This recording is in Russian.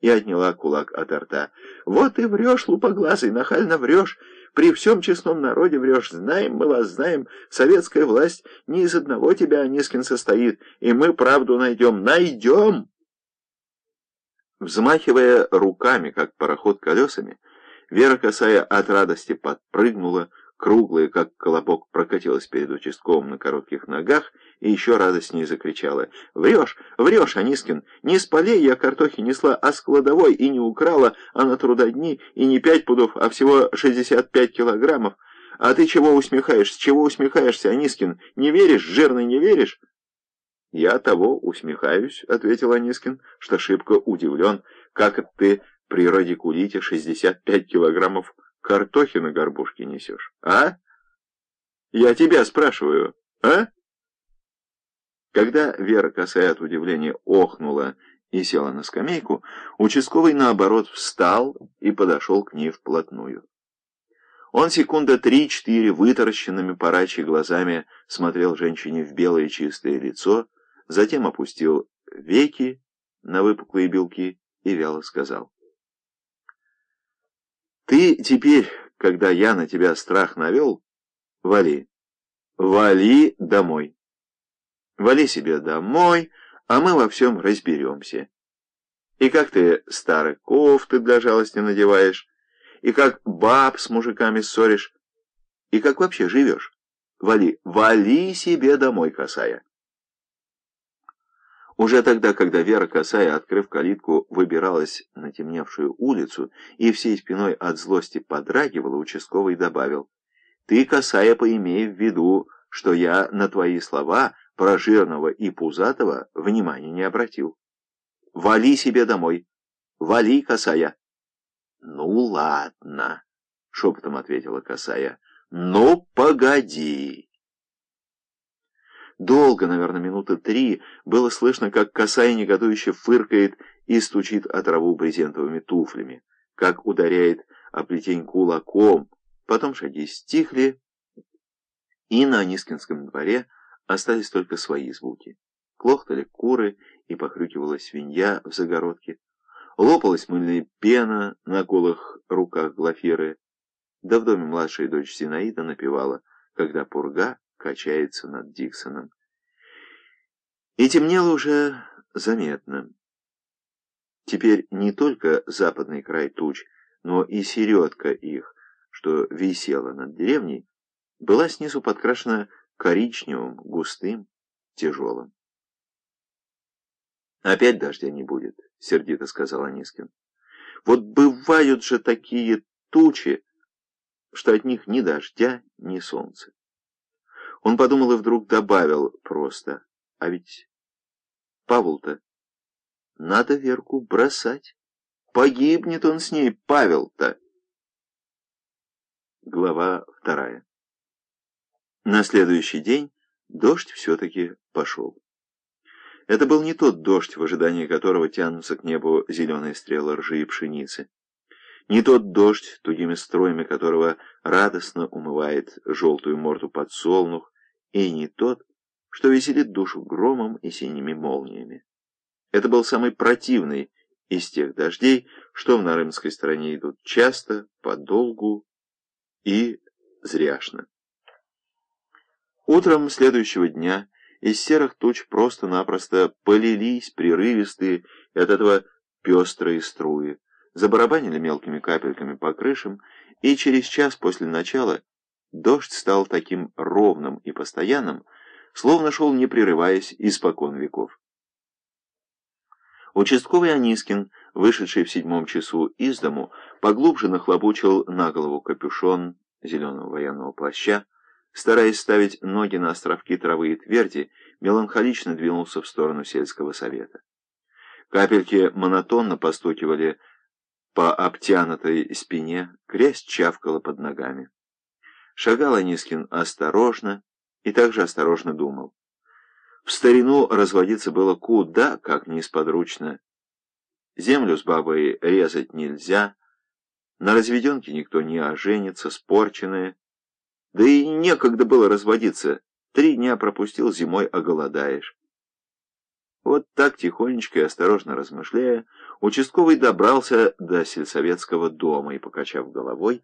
и отняла кулак от рта. «Вот и врешь, лупоглазый, нахально врешь!» При всем честном народе врешь, знаем мы вас, знаем. Советская власть не из одного тебя, Анискин, состоит, и мы правду найдем. Найдем!» Взмахивая руками, как пароход колесами, Вера Косая от радости подпрыгнула, круглая, как колобок, прокатилась перед участковым на коротких ногах и еще радостнее закричала. «Врешь, врешь, Анискин! Не с полей я картохи несла, а с кладовой и не украла, а на трудодни, и не пять пудов, а всего шестьдесят пять килограммов. А ты чего усмехаешься, чего усмехаешься, Анискин? Не веришь, жирный, не веришь?» «Я того усмехаюсь», — ответил Анискин, что шибко удивлен, как ты при радикулите шестьдесят пять килограммов картохи на горбушке несешь, а? Я тебя спрашиваю, а? Когда Вера Косая от удивления охнула и села на скамейку, участковый, наоборот, встал и подошел к ней вплотную. Он секунда три-четыре вытаращенными парачьи глазами смотрел женщине в белое чистое лицо, затем опустил веки на выпуклые белки и вяло сказал. «Ты теперь, когда я на тебя страх навел, вали, вали домой». Вали себе домой, а мы во всем разберемся. И как ты старые кофты для жалости надеваешь, и как баб с мужиками ссоришь, и как вообще живешь. Вали, вали себе домой, косая. Уже тогда, когда Вера Косая, открыв калитку, выбиралась на темневшую улицу и всей спиной от злости подрагивала, участковый добавил, «Ты, Косая, поимей в виду, что я на твои слова про жирного и пузатого внимания не обратил. «Вали себе домой! Вали, косая!» «Ну, ладно!» — шепотом ответила косая. «Ну, погоди!» Долго, наверное, минуты три, было слышно, как косая негодующе фыркает и стучит о траву брезентовыми туфлями, как ударяет о плетень кулаком. Потом шаги стихли, и на Анискинском дворе Остались только свои звуки. Клохтали куры и похрюкивала свинья в загородке. Лопалась мыльная пена на голых руках Глафиры. Да в доме младшая дочь Зинаида напевала, когда пурга качается над Диксоном. И темнело уже заметно. Теперь не только западный край туч, но и середка их, что висела над деревней, была снизу подкрашена коричневым, густым, тяжелым. «Опять дождя не будет», — сердито сказал Анискин. «Вот бывают же такие тучи, что от них ни дождя, ни солнца». Он подумал и вдруг добавил просто, «А ведь Павел-то надо Верку бросать. Погибнет он с ней, Павел-то». Глава вторая. На следующий день дождь все-таки пошел. Это был не тот дождь, в ожидании которого тянутся к небу зеленые стрелы ржи и пшеницы. Не тот дождь, тугими строями которого радостно умывает желтую морду подсолнух, и не тот, что веселит душу громом и синими молниями. Это был самый противный из тех дождей, что в Нарымской стороне идут часто, подолгу и зряшно. Утром следующего дня из серых туч просто-напросто полились прерывистые от этого пестрые струи, забарабанили мелкими капельками по крышам, и через час после начала дождь стал таким ровным и постоянным, словно шел не прерываясь испокон веков. Участковый Анискин, вышедший в седьмом часу из дому, поглубже нахлобучил на голову капюшон зеленого военного плаща, стараясь ставить ноги на островки травы и тверди, меланхолично двинулся в сторону сельского совета. Капельки монотонно постукивали по обтянутой спине, грязь чавкала под ногами. Шагал Анискин осторожно и также осторожно думал. В старину разводиться было куда как несподручно. Землю с бабой резать нельзя, на разведенке никто не оженится, спорченная, да и некогда было разводиться. Три дня пропустил, зимой оголодаешь. Вот так, тихонечко и осторожно размышляя, Участковый добрался до сельсоветского дома и, покачав головой,